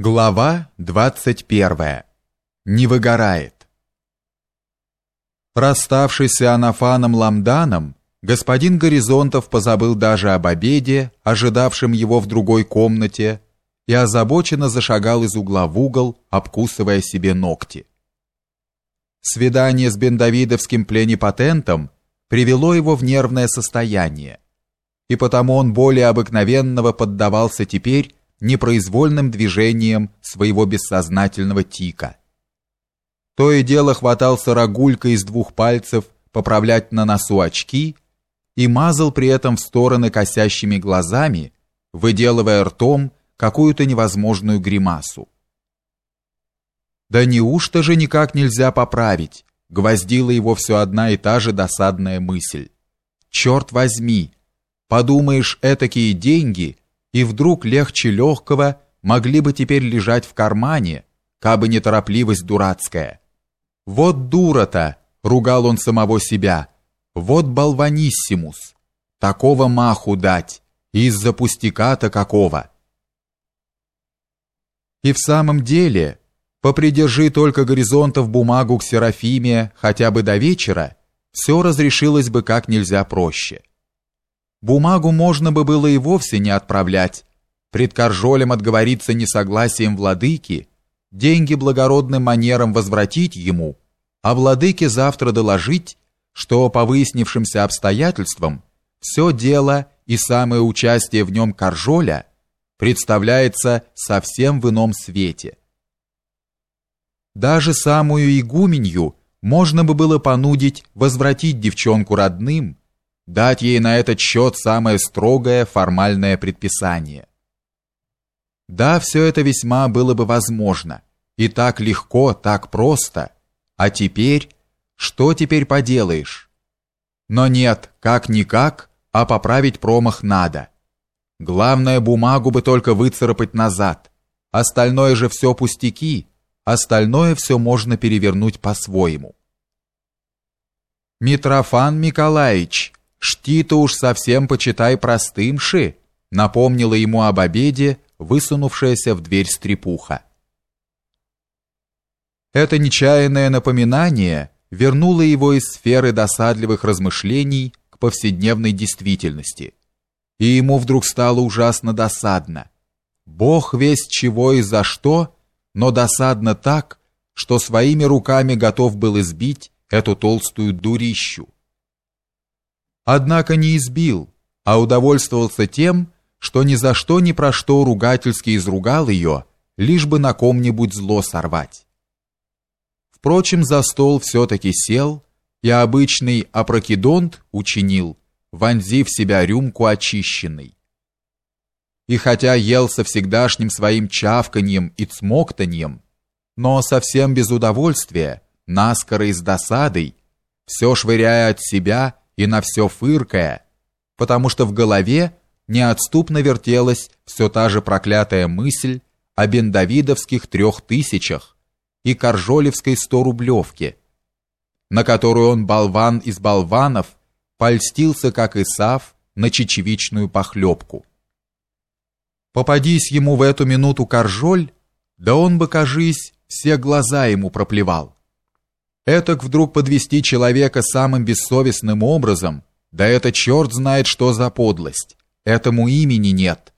Глава 21. Не выгорает. Расставшись с Иоаннафаном Ламданом, господин Горизонтов позабыл даже об обеде, ожидавшем его в другой комнате, и озабоченно зашагал из угла в угол, обкусывая себе ногти. Свидание с бендавидовским пленипотентом привело его в нервное состояние, и потому он более обыкновенного поддавался теперь непроизвольным движением своего бессознательного тика. То и дело хватался рогулькой из двух пальцев поправлять на носу очки и мазал при этом в стороны косящими глазами, выделывая ртом какую-то невозможную гримасу. Да неужто же никак нельзя поправить? Гвоздила его все одна и та же досадная мысль. Черт возьми! Подумаешь, этакие деньги — и вдруг легче легкого могли бы теперь лежать в кармане, кабы не торопливость дурацкая. Вот дура-то, ругал он самого себя. Вот болваниссимус. Такого маху дать из-за пустяка-то какого. И в самом деле, попридержи только горизонтов бумагу к Серафиме хотя бы до вечера, все разрешилось бы как нельзя проще. Бумагу можно бы было и вовсе не отправлять. Пред Коржолем отговориться несогласием владыки, деньги благородным манером возвратить ему, а владыке завтра доложить, что по выяснившимся обстоятельствам все дело и самое участие в нем Коржоля представляется совсем в ином свете. Даже самую игуменью можно бы было понудить возвратить девчонку родным, дать ей на этот счет самое строгое формальное предписание. Да, все это весьма было бы возможно, и так легко, так просто. А теперь, что теперь поделаешь? Но нет, как-никак, а поправить промах надо. Главное, бумагу бы только выцарапать назад. Остальное же все пустяки, остальное все можно перевернуть по-своему. Митрофан Николаевич, Шти-то уж совсем почитай простым ши, напомнила ему об обеде высунувшаяся в дверь стрепуха. Это нечаянное напоминание вернуло его из сферы досадливых размышлений к повседневной действительности. И ему вдруг стало ужасно досадно. Бог весть чего и за что, но досадно так, что своими руками готов был избить эту толстую дурищу. Однако не избил, а удовольствовался тем, что ни за что ни про что ругательски изругал ее, лишь бы на ком-нибудь зло сорвать. Впрочем, за стол все-таки сел и обычный опрокидонт учинил, вонзив себя рюмку очищенной. И хотя ел со всегдашним своим чавканьем и цмоктаньем, но совсем без удовольствия, наскоро и с досадой, все швыряя от себя и на все фыркая, потому что в голове неотступно вертелась все та же проклятая мысль о бендавидовских трех тысячах и коржолевской сто-рублевке, на которую он, болван из болванов, польстился, как Исав, на чечевичную похлебку. Попадись ему в эту минуту коржоль, да он бы, кажись, все глаза ему проплевал. Этак вдруг подвести человека самым бессовестным образом, да это черт знает что за подлость. Этому имени нет.